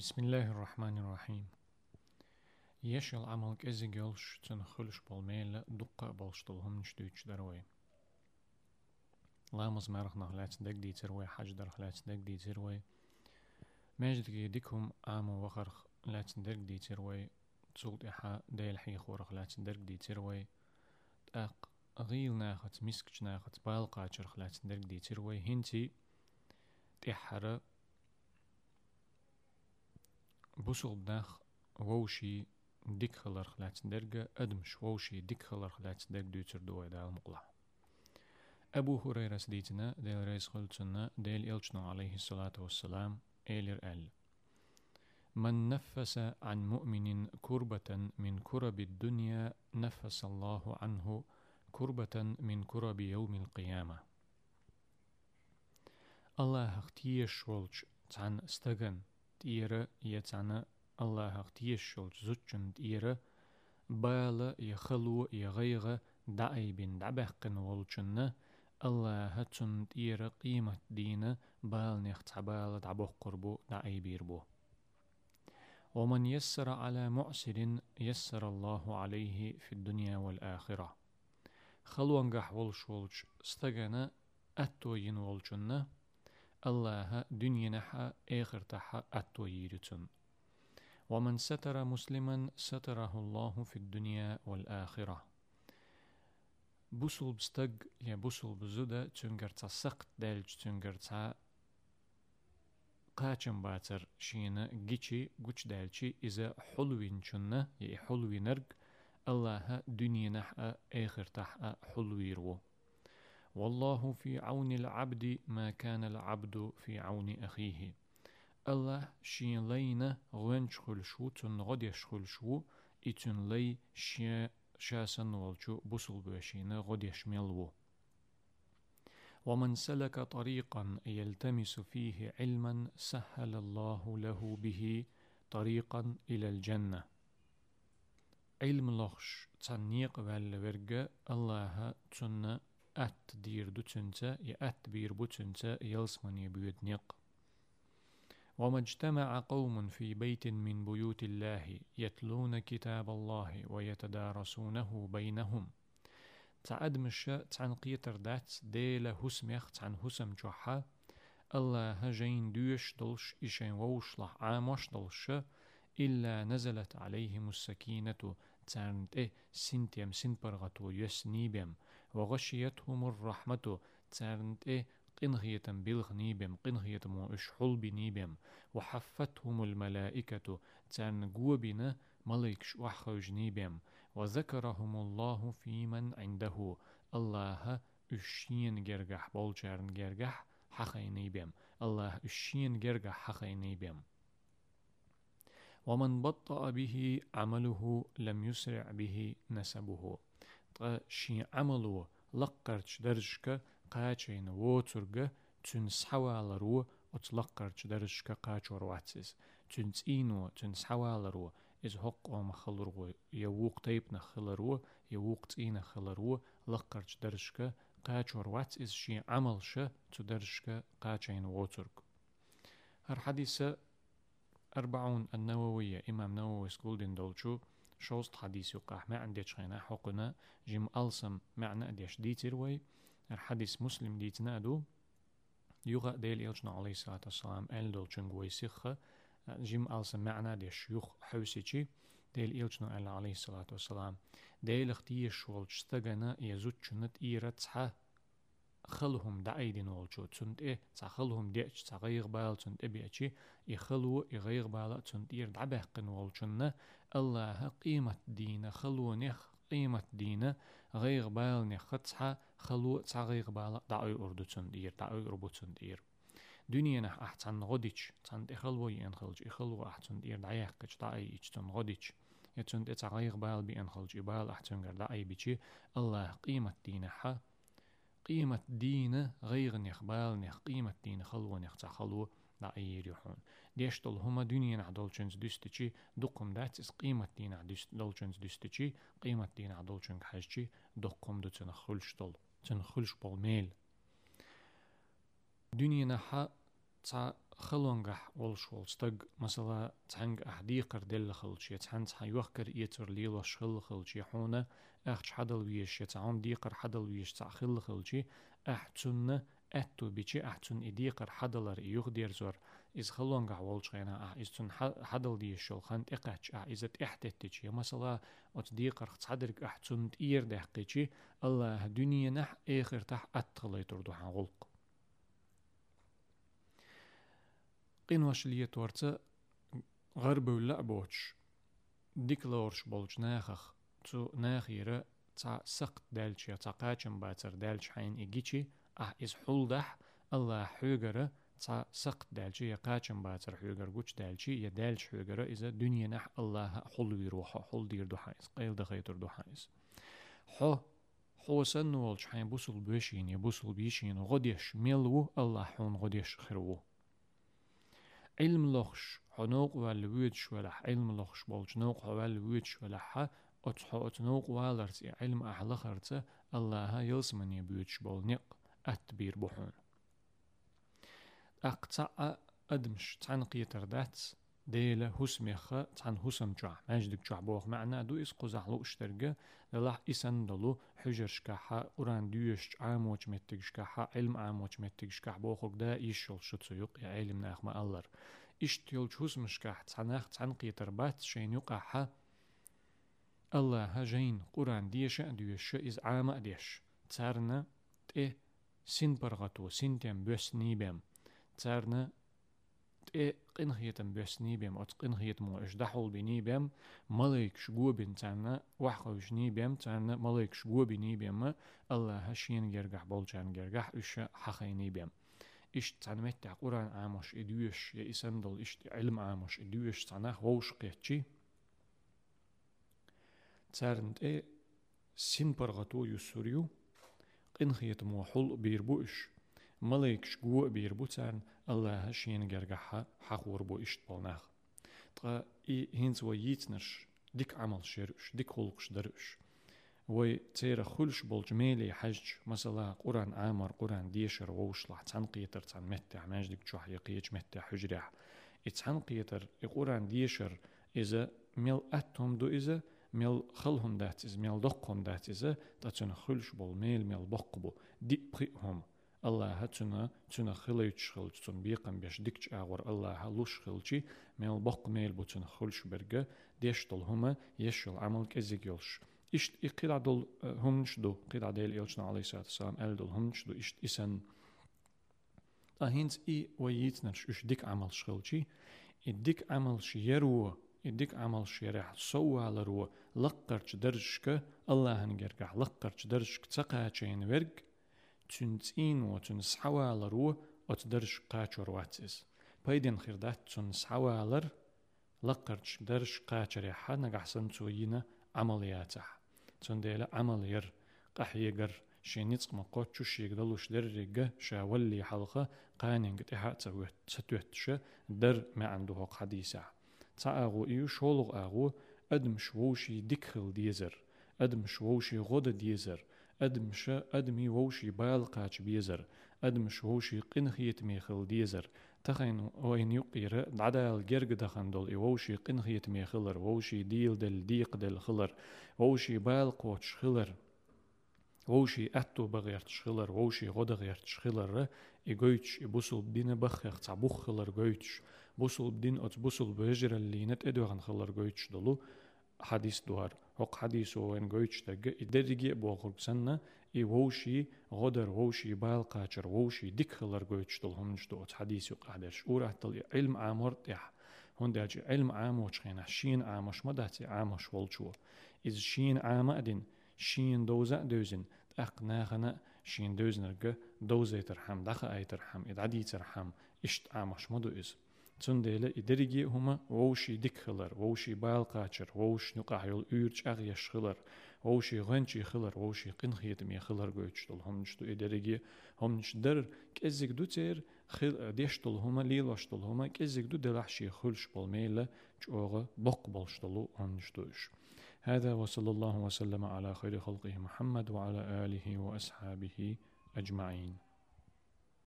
بسم الله الرحمن الرحيم يشل عمل كزي جلش تن خلش بالميل دقة بالشتلهم نشتوش دروي لامز مرخ نخلات دك دي تروي حج در خلات دك دي تروي ماجد ديكم عام وخرخ لات درك دي تروي تسولت إحا ديل حي خورخ لات درك دي تروي تأق غيل ناخت مسكش ناخت بالقاچر خلات درك دي تروي هنتي تحرى بوسل داخ ووشي ديك خلر خلات درجة أدمش ووشي ديك خلر خلات درج دوتر دوي دال مقلع أبو هريرة سديتنا ديل ريس خلتنا ديل إلشنا عليه الصلاة والسلام إيلر أل. من نفس عن مؤمن كربة من كرب الدنيا نفس الله عنه كربة من كرب يوم القيامة. الله اختيش ولش عن استغن تيرا يتعنا الله تيشل زوجن تيرا بالا يخلو يغيغ دعي بن دعبقن والجنة الله تن تيرا قيمة دينا بال نخت بال دعبوخ قربو دعي بيربو ومن يسر على معسر يسر الله عليه في الدنيا والآخرة خلوانجح ولش ولش استغنى أتوين والجنة الله دنيا نحا آخر تحا أتو يرتن ومن ستر مسلما ستره الله في الدنيا والآخرة. بوسل بستق يا بوسل بزودة تنقر تسقط دالج تنقر تا قاچن باتر شينا جيشي قوش دالشي إذا حلوين شنة يا حلوين الله دنيا نحا آخر تحا حلويرو. والله في عون العبد ما كان العبد في عون أخيه. الله شين لينا غنش خلشو تن غد يشخل شو إتن لي شيا شاسن والشو بسل بوشينا غد يشملو ومن سلك طريقا يلتمس فيه علما سهل الله له به طريقا إلى الجنة. علم لخش تنيق والورق الله تن دير دوتنتا يا أت بير بوتنتا يلسمن يبيد نق وما اجتمع قوم في بيت من بيوت الله يتلون كتاب الله ويتدارسونه بينهم. تعد مشا تعن قيتر دات ديلا هسميخ تعن هسم جوحا. الله هجين دوش دلش إشين ووشلح عاموش دلش. إلا نزلت عليهم السكينة تارنت إيه سنتيم سنبرغتو يسنيبم وغشيتهم الرحمة. تارنت إيه؟ قنغية بالغنيبم قنغية مو إشحل بنيبم. وحفتهم الملائكة. تان قوبنا ملك وحخوج نيبم وذكرهم الله في من عنده. الله أشين جرجح. بولجارن جرجح حخينيبم الله أشين جرجح حخينيبم ومن بطأ به عمله لم يسرع به نسبه. شي عمله لقرش درجك قاچين ووترغ تن سحوالرو اتلقرش درجك قاچور واتسيس تن تينو تن سحوالرو إز حق أم خلرو يووق تيب نخلرو يووق تين خلرو لقرش درجك قاچور واتس إز شي عمل ش تدرجك قاچين ووترغ هر حديثة أربعون النووية إمام نووي سكولدين دولشو شوست حديث يقع ما عندي شخينا حقنا جيم ألسم معنى أديش ديتر وي. الحديث مسلم ديتنا دو. يغا ديل إلجنا عليه الصلاة والسلام. أل دول جنغوي سيخة جيم ألسم معنى ديش يخ حوسيشي ديل إلجنا عليه الصلاة والسلام. ديل اختيش والجستغنا يزوت شنت إيرتسحة خلهم دعيدين والشو تسند إيه تخلهم ديش تغير بال تسند إبيعشي يخلو يغير بال تسند إير دعبهقن والشنة الله قيمة دين خلو نخ قيمة دين غير بال نختها خلو تغير بال دعوي أردو تسند إير دعوي ربو تسند إير دنيا نح أحسن غديش تسند إخلو ينخلج إخلو أحسن إير دعيق دعي إجتن غديش يتسند إتغير بال بينخلج إبال أحسن دعي بيشي الله قيمة دينها قيمة دين غير نخ بال نخ قيمة دين خلو نخ تخلو لا يريحون ديش دول هما دنيا نح دولچنز دستچي دقم دات اس قيمة دين دولچنز دستچي قيمة دين دولچن حجچي دقم دو تن خلش دول تن خلش بول ميل دنيا نح تا خلونغح ولش ولستق مثلا تحنق أحديقر دل خلشي تحن تحن يوخكر إيتر ليل وشخل خلشي حونا أخش حدل ويش تعام ديقر حدل ويش تعخل خلشي أحتن أتو بيجي أحتن إديقر حدلر يغدير زور إز خلونغح ولش غينا أح إز تن حدل دي شول خانت إقاتش أح إز إحتتتشي مثلا أت ديقر ختصدرك أحتن تير دحقيتشي الله دنيا نح آخر تح أتخليتر دوحان غلق قين واش ليه تورتا غرب ولا بوش ديك لورش بولش ناخخ تو ناخيرا تا سقط دالشي تا قاچم باتر دالش حين إيجيشي أح إز حولدح الله حوغرا تا سقط دالشي يا قاچم باتر حوغر قوش دالشي يا دالش حوغرا إذا دنيا نح الله حل ويروحا حل دير دو حايز قيل دخيتر دو حايز حو حو سنولش حين بوصل بوشين يبوصل بيشين غديش ميلو الله حون غديش خروو علم لخش حنوق والويتش ولا علم لخش بولش نوق والويتش ولا ح أتحو أتنوق والرتي علم أحلخرت الله يلسمني بيوتش بولنق أتبير بحون أقطع أدمش تعنقية تردات ديلا هسميخة تان هسم جع ماجدك جع بوخ معنا. دو إس قزحلو اشترقة للاح إسان دلو حجر شكاحة. أوران ديوش عاموش متك شكاحة. علم عاموش متك شكاح بوخوك دا إيشول شتسيوق يا علم ناخ ما ألر. إشتيول هسم شكاح. تاناخ تان قيتر بات. شين يقاحة. الله هجين قران ديش ديوش إز عام ديش تارنا تي سين برغتو. سين تيم بس نيبم تارنا إيه قنخيتم بسني بيم أت قنخيت مو إش دحول بني بيم ملاك شجوا بين تانا وحقوش ني بيم تانا ملاك شجوا بني بيم الله هشين جرجح بولجان جرجح إش حخيني بيم إش تانا متع قرآن عامش إدويش يا إسندل إش علم عامش إدويش تانا ووش قيتشي تارنت إيه سين برغتو يسوريو قنخيت مو حل بيربوش ملاك شجوا بيربو تان الله هشين جرجحها حقور بو إشت بالناخ تقا هينز ويتنش ديك عمل شرش ديك خلقش درش وي تيرا خلش بالجميلي حج مثلا قرآن عامر قرآن ديشر ووشلح تنقيتر تن متع ماجدك جوح يقيج متع حجرح اتنقيتر قرآن ديشر إذا ميل أتهم دو إذا ميل خلهم دات إذا ميل دقهم دات إذا تتن خلش بول ميل ميل بقبو دي بقيهم. الله تنا تنا خليتش خلج تن بيقم بيش ديكش أغور الله لوش خلجي ميل بق ميل بو تن خلش برجة ديش هما يشل عمل كزيك يلش إشت إقيل دول همش دو قيل ديل يلشنا عليه الصلاة والسلام أل دول همش دو إشت إسن أهينز إي ويتنرش إش ديك عمل شخلجي إديك عمل شيرو إديك عمل شيرح سوى على رو لقرش درجك الله هنجرجع لقرش درجك تقاچين ورق تنتين وتن سحوالر و أتدرش قاچر واتس بايدين خيردات تن سحوالر لقرش درش قاچر يحا نقحسن توينا عملياته تن ديلا عملير قحيقر شينيتق مقوتشو شيقدلوش در شاولي حلقة قانين قتحا تتوتش در ما عنده حديثة. تاغو إيو شولغ آغو أدم شووشي ديكخل ديزر أدم شووشي غود ديزر أدمش أدمي ووشي بايل قاچ بيزر أدمش ووشي قنخيت ميخل ديزر تخين وين يقير دعدا الجرق دخن دول ووشي قنخيت ميخلر ووشي ديل دل ديق دل خلر ووشي بايل قوتش خلر ووشي أتو بغيرت شخلر ووشي غدا غيرت شخلر إيجويتش إبوسل بدين بخيخ تعبوخ خلر جويتش بوسل بدين أت بوسل بهجر اللي نت إدوغن خلر جويتش دلو حديث دوار هق حديث وين قويتش تجا إدرجي بوخر سنة إي ووشي غدر ووشي بال قاچر ووشي ديك خلر قويتش دل هم نشتو حديث يقعدش ورا تل علم عامر تح هون داجي علم عام وشخينا شين عامش ما داتي عامش ولشو إز شين عام أدين شين دوزا دوزن أقناخنا شين دوزنرجا دوزي ترحم دخا أي ترحم إدعدي ترحم إشت عامش مدو إز تنديلا إدريجي هما ووشي ديك خلر ووشي بايل قاچر ووش نقع يول أورج أغيش خلر ووشي غنچي خلر ووشي قن خيتمي خلر قويتش دول هم نشتو إدريجي هم نش در كزيك دو تير خل ديش دول هما ليلوش دول هما كزيك دو دلحشي خلش بالميلة جوغا بق بالش دولو هم نشتوش هذا وصلى الله وسلم على خير خلقه محمد وعلى آله وأصحابه أجمعين